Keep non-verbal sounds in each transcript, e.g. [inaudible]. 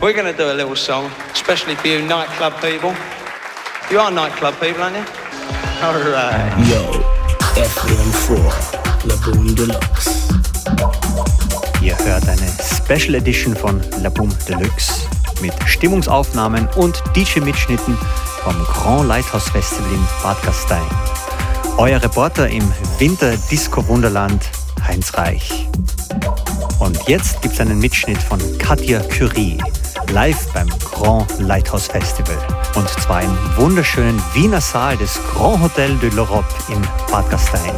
We're going to do a little song, especially for you nightclub people. You are nightclub people, aren't you? All right. Yo, FM4, La Boom Deluxe. Ihr hört eine Special Edition von La Boom Deluxe mit Stimmungsaufnahmen und DJ-Mitschnitten vom Grand Lighthouse Festival in Bad Gastein. Euer Reporter im Winter-Disco-Wunderland, Heinz Reich. Und jetzt gibt es einen Mitschnitt von Katja Curie, live beim Grand Lighthouse Festival. Und zwar im wunderschönen Wiener Saal des Grand Hotel de l'Europe in Bad Gastein.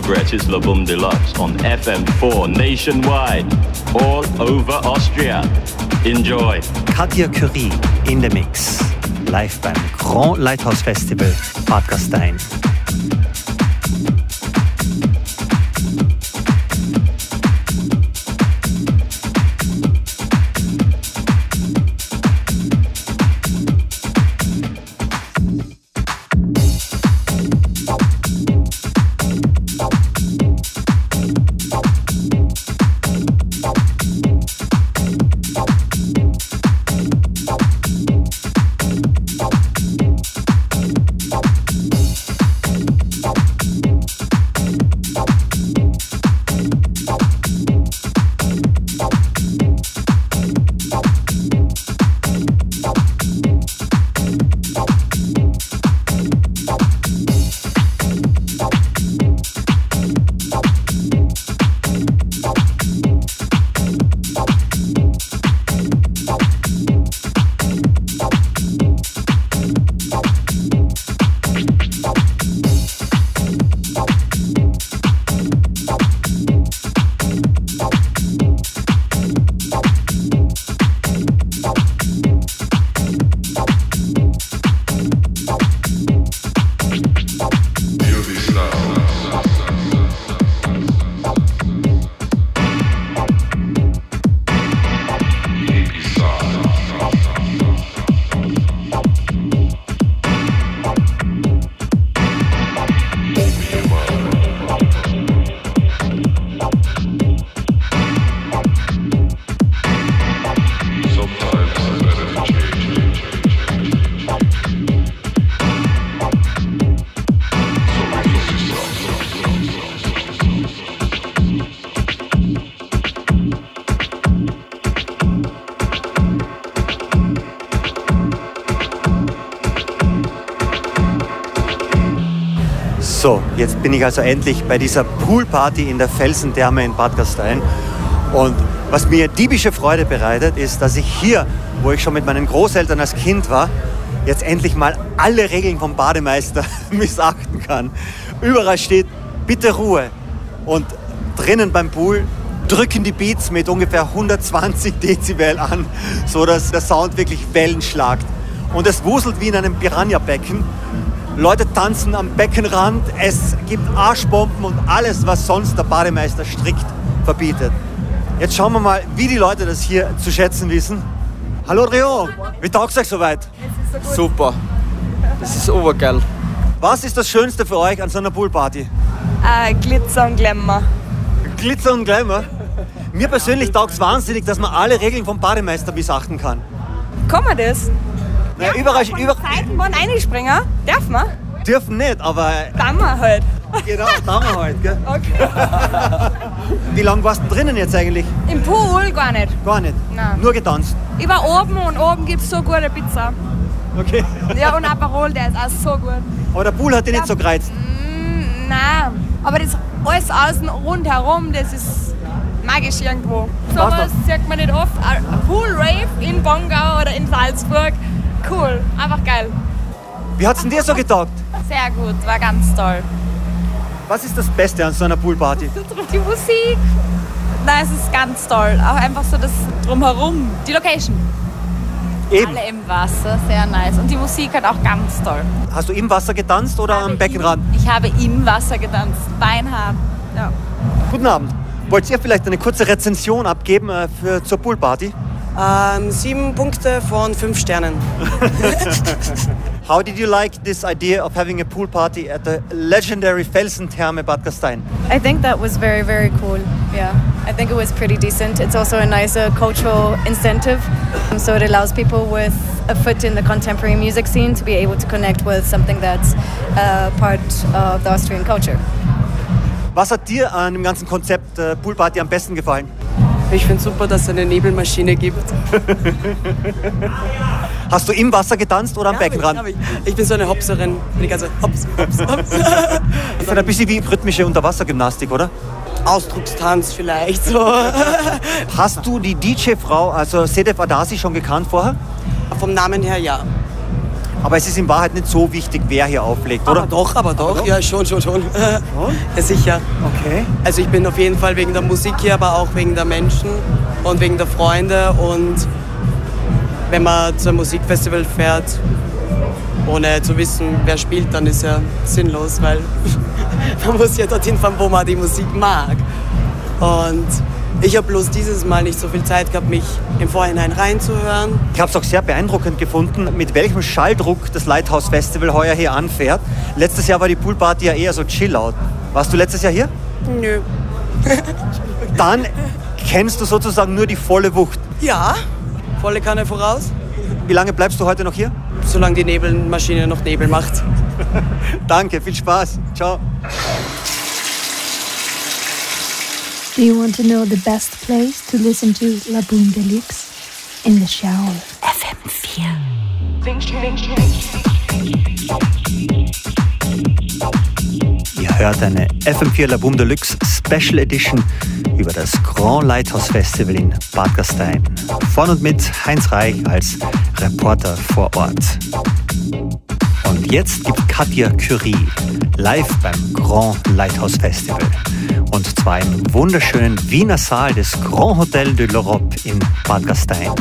Progress is La Boom Deluxe on FM4 nationwide, all over Austria. Enjoy. Katja Curie in the Mix. Live beim Grand Lighthouse Festival Bad Gastein. Jetzt bin ich also endlich bei dieser Poolparty in der Felsentherme in Bad Gastein. Und was mir diebische Freude bereitet, ist, dass ich hier, wo ich schon mit meinen Großeltern als Kind war, jetzt endlich mal alle Regeln vom Bademeister [laughs] missachten kann. Überall steht, bitte Ruhe. Und drinnen beim Pool drücken die Beats mit ungefähr 120 Dezibel an, sodass der Sound wirklich Wellen schlagt. Und es wuselt wie in einem Piranha-Becken. Leute tanzen am Beckenrand, es gibt Arschbomben und alles, was sonst der Bademeister strikt verbietet. Jetzt schauen wir mal, wie die Leute das hier zu schätzen wissen. Hallo Rio, wie taugt's euch soweit? Super. Das ist obergeil. Was ist das Schönste für euch an so einer Poolparty? Äh, Glitzer und Glamour. Glitzer und Glamour? Mir persönlich taugt es wahnsinnig, dass man alle Regeln vom Bademeister missachten kann. Kann man das? Naja, überall, Von über, Seitenbahn einspringen? Darf man? dürfen nicht, aber man halt. genau, da wir halt. Gell? [laughs] Okay. [laughs] Wie lange warst du drinnen jetzt eigentlich? Im Pool gar nicht. Gar nicht. Nein. Nur getanzt. Ich war oben und oben gibt es so gute Pizza. Okay. Ja, und Aperol, der ist auch so gut. Aber der Pool hat dich nicht so gereizt. Mm, nein, aber das alles außen rundherum, das ist magisch irgendwo. So was sieht man nicht oft. Ein Pool-Rave in Bongau oder in Salzburg. Cool, einfach geil. Wie hat's denn dir so getaugt? Sehr gut, war ganz toll. Was ist das Beste an so einer Poolparty? Die Musik, nein, es ist ganz toll. Auch einfach so das Drumherum, die Location. Eben. Alle im Wasser, sehr nice. Und die Musik halt auch ganz toll. Hast du im Wasser getanzt oder am Beckenrand? Ich habe im Wasser getanzt, beinhart. Ja. Guten Abend. Wollt ihr vielleicht eine kurze Rezension abgeben äh, für, zur Poolparty? Ähm, sieben Punkte von fünf Sternen. [laughs] How did you like this idea of having a pool party at the legendary Felsentherme Bad Gastein? I think that was very, very cool. Yeah, I think it was pretty decent. It's also a nice uh, cultural incentive, um, so it allows people with a foot in the contemporary music scene to be able to connect with something that's uh, part of the Austrian culture. Was hat dir an dem ganzen Konzept äh, Poolparty am besten gefallen? Ich finde super, dass es eine Nebelmaschine gibt. Hast du im Wasser getanzt oder am Beckenrand? Hab ich, ich. ich bin so eine Hopserin. Bin die ganze Hops, Hops, Hops. [laughs] Ist ein bisschen wie rhythmische Unterwassergymnastik, oder? Ausdruckstanz vielleicht so. Hast du die DJ-Frau, also Sedef Adasi, schon gekannt vorher? Vom Namen her ja. Aber es ist in Wahrheit nicht so wichtig, wer hier auflegt, oder? Aber doch, aber doch. doch? Ja, schon, schon, schon. [laughs] Ja, sicher. Okay. Also ich bin auf jeden Fall wegen der Musik hier, aber auch wegen der Menschen und wegen der Freunde. Und wenn man zu einem Musikfestival fährt, ohne zu wissen, wer spielt, dann ist ja sinnlos, weil [laughs] man muss ja dorthin fahren, wo man die Musik mag. Und ich habe bloß dieses Mal nicht so viel Zeit gehabt, mich im Vorhinein reinzuhören. Ich habe es auch sehr beeindruckend gefunden, mit welchem Schalldruck das Lighthouse Festival heuer hier anfährt. Letztes Jahr war die Poolparty ja eher so chill-out. Warst du letztes Jahr hier? Nö. [laughs] Dann kennst du sozusagen nur die volle Wucht. Ja, volle Kanne voraus, Wie lange bleibst du heute noch hier? solange die Nebelmaschine noch Nebel macht. [laughs] Danke, viel Spaß. Ciao. Do you want to know the best place to listen to La Boom Deluxe? In the shower. Ihr hört eine FM4 La Boom Deluxe Special Edition über das Grand Lighthouse Festival in Bad Gastein. Von und mit Heinz Reich als Reporter vor Ort. Und jetzt gibt Katja Curie live beim Grand Lighthouse Festival. Und zwar im wunderschönen Wiener Saal des Grand Hotel de l'Europe in Bad Gastein.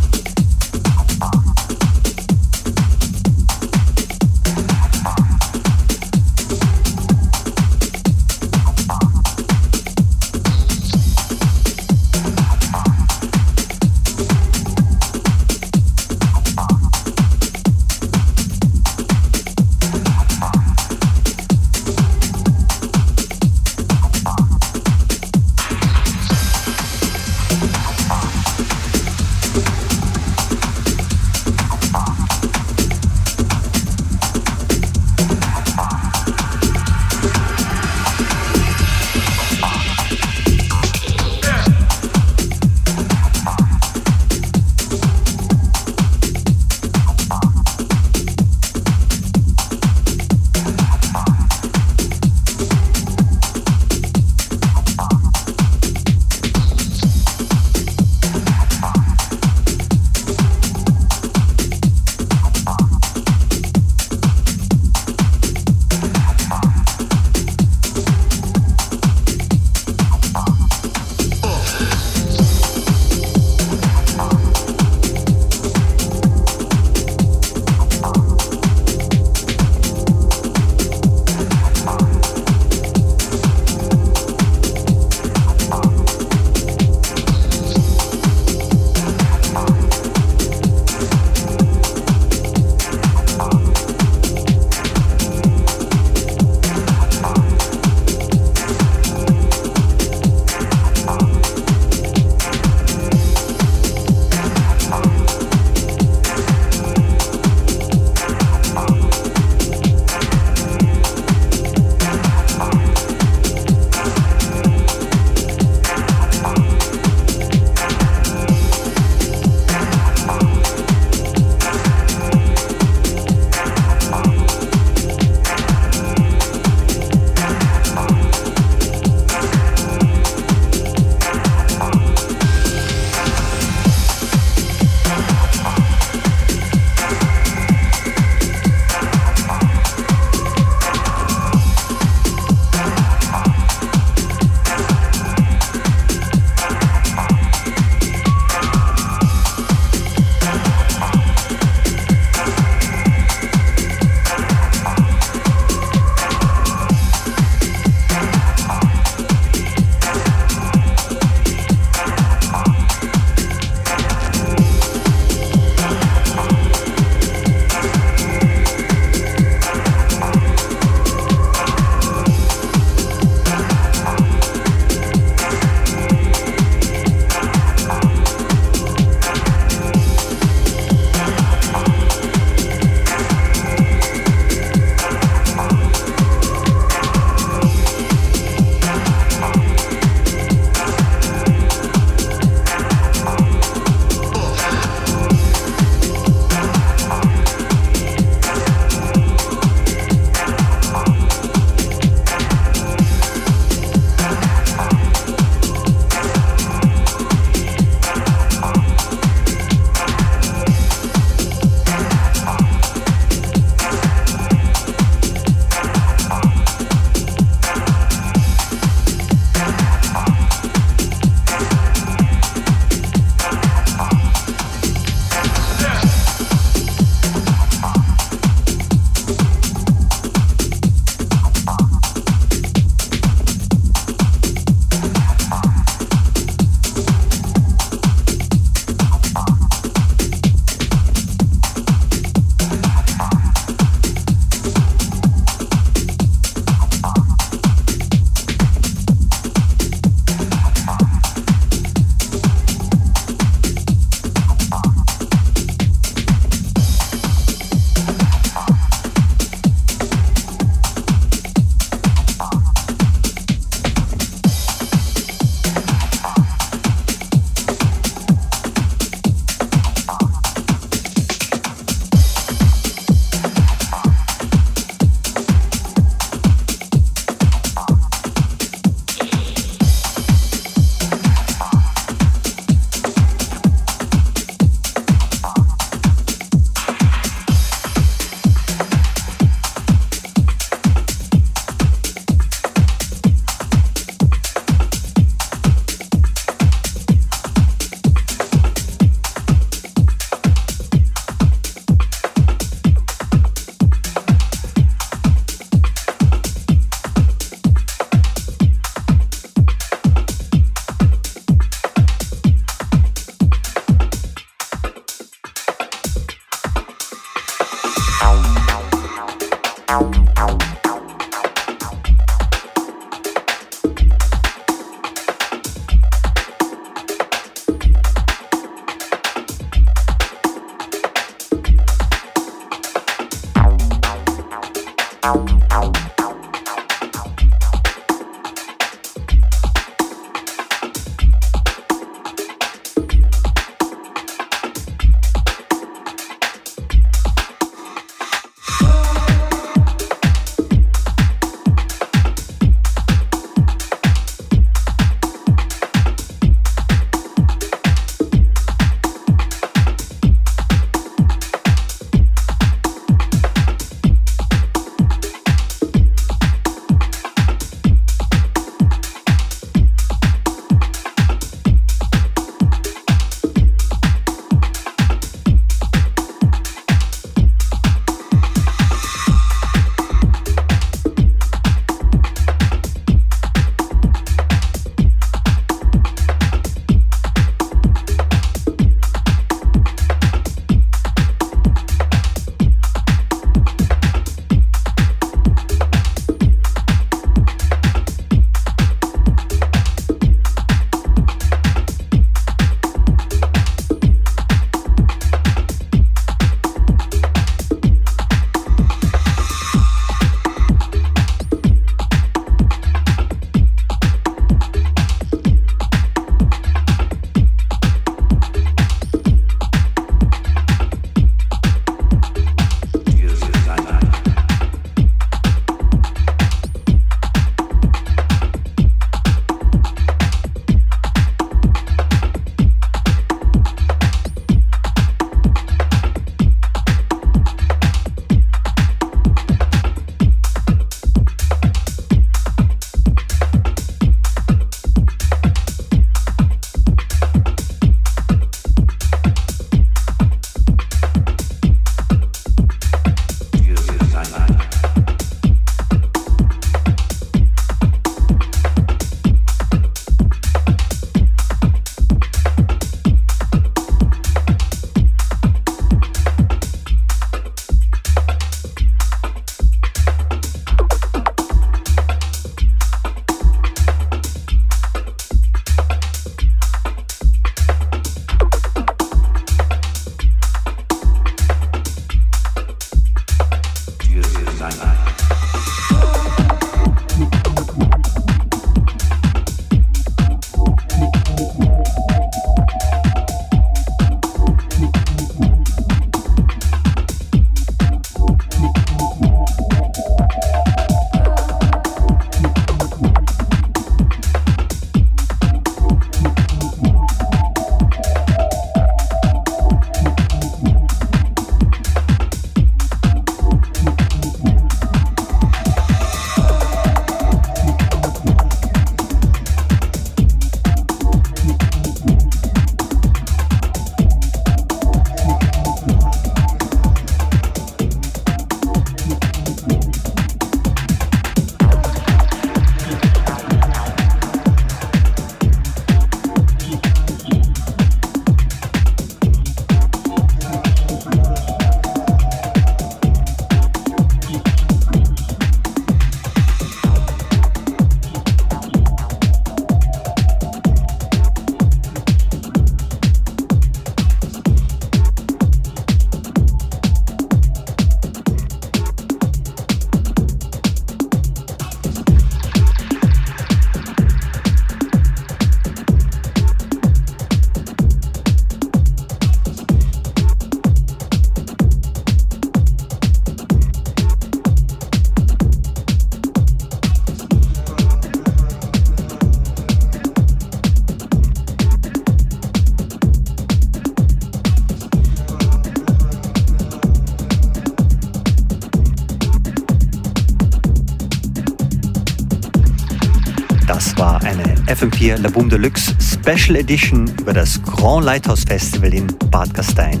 FM4 La Boom Deluxe Special Edition über das Grand Lighthouse Festival in Bad Gastein.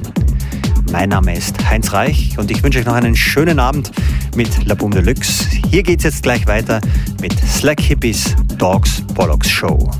Mein Name ist Heinz Reich und ich wünsche euch noch einen schönen Abend mit La Boom Deluxe. Hier geht's jetzt gleich weiter mit Slack Hippies Dogs Bollocks Show.